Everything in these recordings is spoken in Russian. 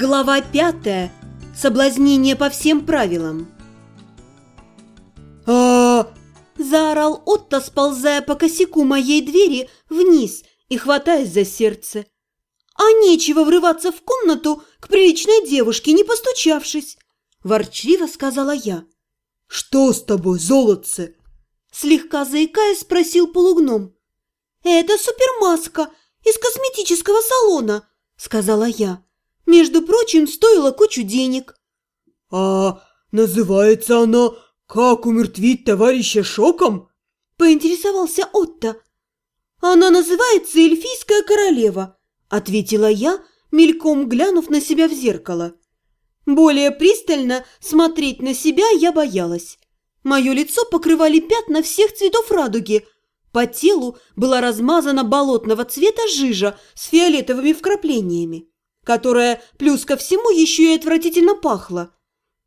Глава пятая. Соблазнение по всем правилам. а Заорал Отто, сползая по косяку моей двери вниз и хватаясь за сердце. А нечего врываться в комнату к приличной девушке, не постучавшись. Ворчливо сказала я. Что с тобой, золотце? Слегка заикаясь, спросил полугном. «Это супермаска из косметического салона», сказала я. Между прочим, стоила кучу денег. А называется она «Как умертвить товарища шоком»? Поинтересовался Отто. Она называется «Эльфийская королева», ответила я, мельком глянув на себя в зеркало. Более пристально смотреть на себя я боялась. Мое лицо покрывали пятна всех цветов радуги. По телу была размазана болотного цвета жижа с фиолетовыми вкраплениями которая, плюс ко всему, еще и отвратительно пахла.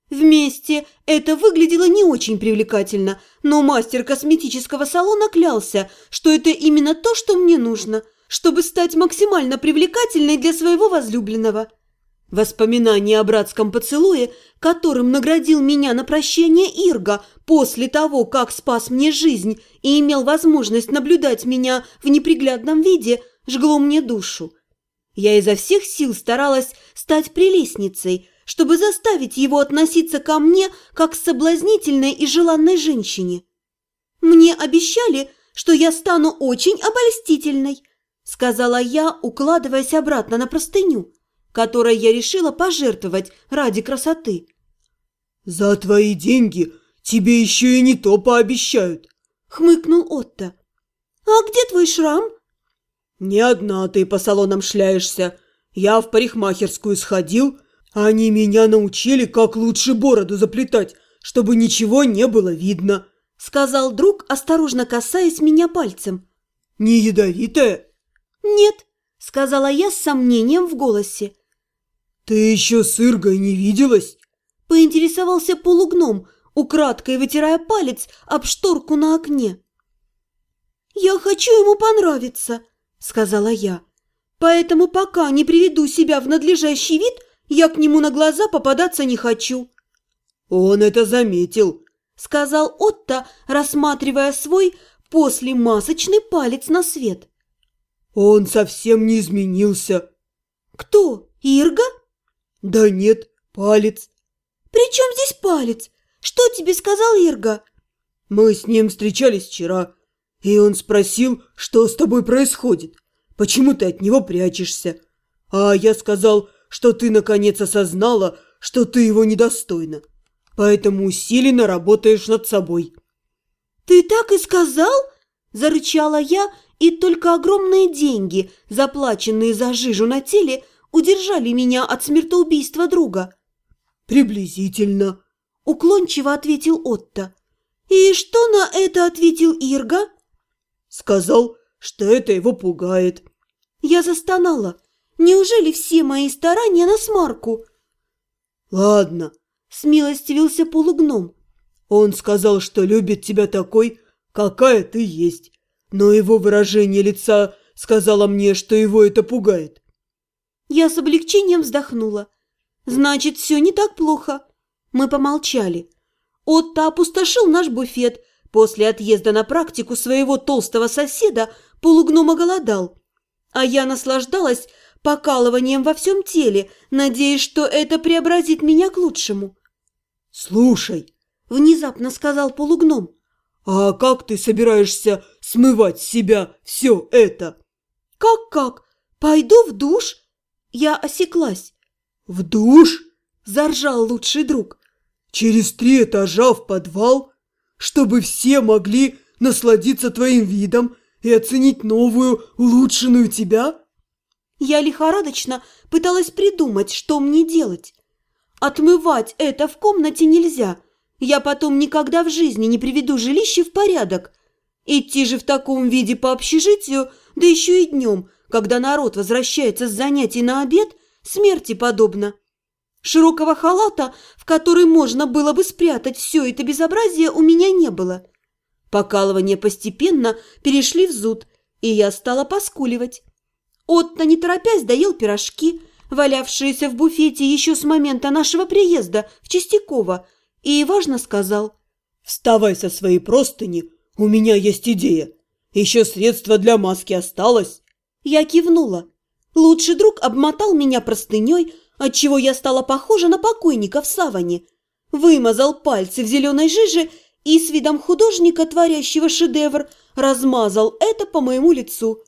Вместе это выглядело не очень привлекательно, но мастер косметического салона клялся, что это именно то, что мне нужно, чтобы стать максимально привлекательной для своего возлюбленного. Воспоминание о братском поцелуе, которым наградил меня на прощение Ирга после того, как спас мне жизнь и имел возможность наблюдать меня в неприглядном виде, жгло мне душу. Я изо всех сил старалась стать прелестницей, чтобы заставить его относиться ко мне как к соблазнительной и желанной женщине. Мне обещали, что я стану очень обольстительной, сказала я, укладываясь обратно на простыню, которой я решила пожертвовать ради красоты. «За твои деньги тебе еще и не то пообещают», — хмыкнул Отто. «А где твой шрам?» «Не одна ты по салонам шляешься. Я в парикмахерскую сходил, они меня научили, как лучше бороду заплетать, чтобы ничего не было видно», — сказал друг, осторожно касаясь меня пальцем. «Не ядовитая?» «Нет», — сказала я с сомнением в голосе. «Ты еще с Иргой не виделась?» — поинтересовался полугном, украдкой вытирая палец об шторку на окне. «Я хочу ему понравиться», сказала я. «Поэтому пока не приведу себя в надлежащий вид, я к нему на глаза попадаться не хочу». «Он это заметил», — сказал Отто, рассматривая свой послемасочный палец на свет. «Он совсем не изменился». «Кто? Ирга?» «Да нет, палец». «При чем здесь палец? Что тебе сказал Ирга?» «Мы с ним встречались вчера. И он спросил, что с тобой происходит, почему ты от него прячешься. А я сказал, что ты наконец осознала, что ты его недостойна, поэтому усиленно работаешь над собой. «Ты так и сказал?» – зарычала я, и только огромные деньги, заплаченные за жижу на теле, удержали меня от смертоубийства друга. «Приблизительно», – уклончиво ответил Отто. «И что на это ответил Ирга?» Сказал, что это его пугает. Я застонала. Неужели все мои старания на смарку? Ладно, смилостивился полугном. Он сказал, что любит тебя такой, какая ты есть. Но его выражение лица сказала мне, что его это пугает. Я с облегчением вздохнула. Значит, все не так плохо. Мы помолчали. Отто опустошил наш буфет, После отъезда на практику своего толстого соседа полугнома голодал, а я наслаждалась покалыванием во всем теле, надеясь, что это преобразит меня к лучшему. «Слушай», — внезапно сказал полугном, «а как ты собираешься смывать с себя все это?» «Как-как? Пойду в душ?» Я осеклась. «В душ?» – заржал лучший друг. «Через три этажа в подвал?» Чтобы все могли насладиться твоим видом и оценить новую, улучшенную тебя?» Я лихорадочно пыталась придумать, что мне делать. Отмывать это в комнате нельзя. Я потом никогда в жизни не приведу жилище в порядок. Идти же в таком виде по общежитию, да еще и днем, когда народ возвращается с занятий на обед, смерти подобно. Широкого халата, в который можно было бы спрятать все это безобразие, у меня не было. Покалывания постепенно перешли в зуд, и я стала поскуливать. Отто, не торопясь, доел пирожки, валявшиеся в буфете еще с момента нашего приезда в Чистяково, и важно сказал. «Вставай со своей простыни, у меня есть идея. Еще средство для маски осталось». Я кивнула. Лучший друг обмотал меня простыней, отчего я стала похожа на покойника в саване. Вымазал пальцы в зеленой жиже и с видом художника, творящего шедевр, размазал это по моему лицу.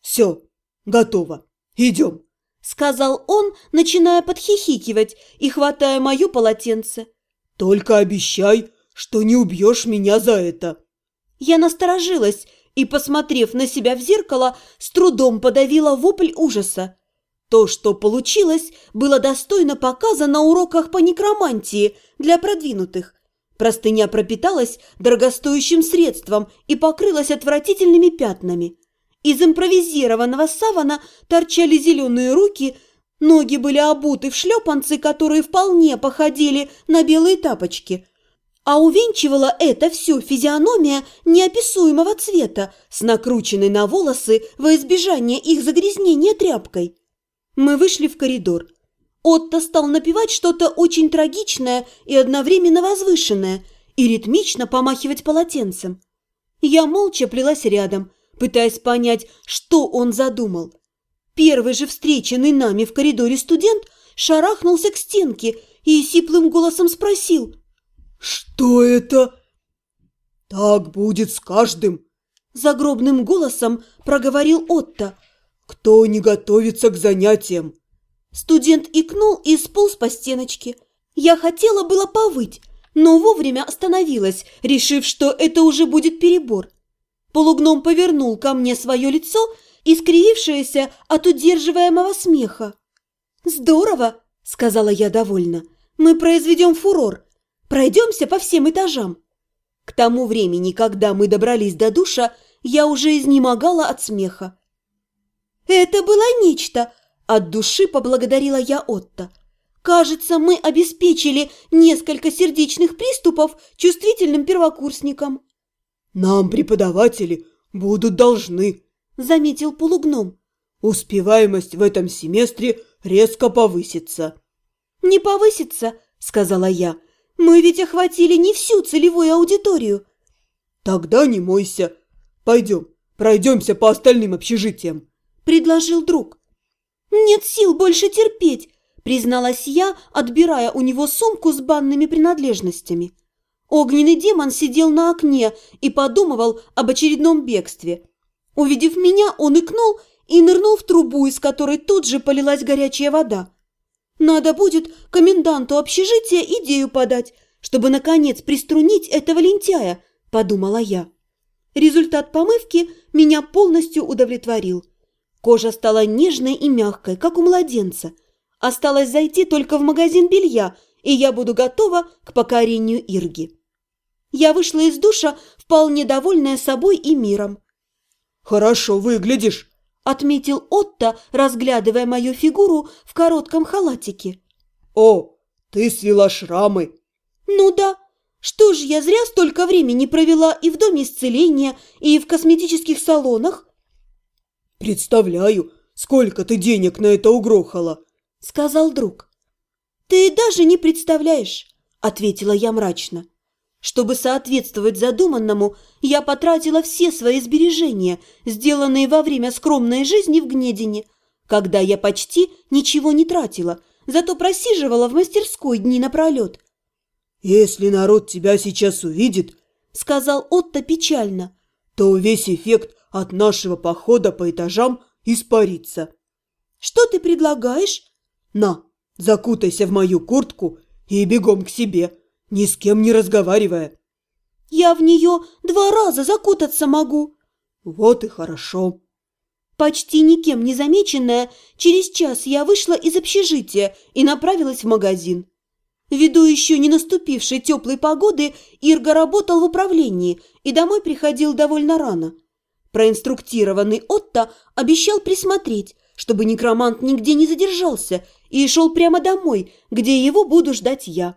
«Все, готово. Идем», — сказал он, начиная подхихикивать и хватая мое полотенце. «Только обещай, что не убьешь меня за это». Я насторожилась и, посмотрев на себя в зеркало, с трудом подавила вопль ужаса. То, что получилось, было достойно показа на уроках по некромантии для продвинутых. Простыня пропиталась дорогостоящим средством и покрылась отвратительными пятнами. Из импровизированного савана торчали зеленые руки, ноги были обуты в шлепанцы, которые вполне походили на белые тапочки. А увенчивала это все физиономия неописуемого цвета с накрученной на волосы во избежание их загрязнения тряпкой. Мы вышли в коридор. Отто стал напевать что-то очень трагичное и одновременно возвышенное и ритмично помахивать полотенцем. Я молча плелась рядом, пытаясь понять, что он задумал. Первый же встреченный нами в коридоре студент шарахнулся к стенке и сиплым голосом спросил «Что это?» «Так будет с каждым», – загробным голосом проговорил Отто. «Кто не готовится к занятиям?» Студент икнул и сполз по стеночке. Я хотела было повыть, но вовремя остановилась, решив, что это уже будет перебор. Полугном повернул ко мне свое лицо, искривившееся от удерживаемого смеха. «Здорово!» – сказала я довольно. «Мы произведем фурор. Пройдемся по всем этажам». К тому времени, когда мы добрались до душа, я уже изнемогала от смеха. «Это было нечто!» От души поблагодарила я Отто. Кажется, мы обеспечили несколько сердечных приступов чувствительным первокурсникам. Нам преподаватели будут должны, заметил полугном. Успеваемость в этом семестре резко повысится. Не повысится, сказала я. Мы ведь охватили не всю целевую аудиторию. Тогда не мойся. Пойдем, пройдемся по остальным общежитиям, предложил друг. «Нет сил больше терпеть», – призналась я, отбирая у него сумку с банными принадлежностями. Огненный демон сидел на окне и подумывал об очередном бегстве. Увидев меня, он икнул и нырнул в трубу, из которой тут же полилась горячая вода. «Надо будет коменданту общежития идею подать, чтобы, наконец, приструнить этого лентяя», – подумала я. Результат помывки меня полностью удовлетворил – Кожа стала нежной и мягкой, как у младенца. Осталось зайти только в магазин белья, и я буду готова к покорению Ирги. Я вышла из душа, вполне довольная собой и миром. «Хорошо выглядишь», — отметил Отто, разглядывая мою фигуру в коротком халатике. «О, ты свела шрамы!» «Ну да. Что ж, я зря столько времени провела и в доме исцеления, и в косметических салонах. «Представляю, сколько ты денег на это угрохала!» – сказал друг. «Ты даже не представляешь!» – ответила я мрачно. Чтобы соответствовать задуманному, я потратила все свои сбережения, сделанные во время скромной жизни в Гнедине, когда я почти ничего не тратила, зато просиживала в мастерской дни напролет. «Если народ тебя сейчас увидит, — сказал Отто печально, — то весь эффект от нашего похода по этажам испариться. Что ты предлагаешь? На, закутайся в мою куртку и бегом к себе, ни с кем не разговаривая. Я в нее два раза закутаться могу. Вот и хорошо. Почти никем не замеченная, через час я вышла из общежития и направилась в магазин. Ввиду еще не наступившей теплой погоды, Ирга работал в управлении и домой приходил довольно рано. Проинструктированный Отто обещал присмотреть, чтобы некромант нигде не задержался и шел прямо домой, где его буду ждать я.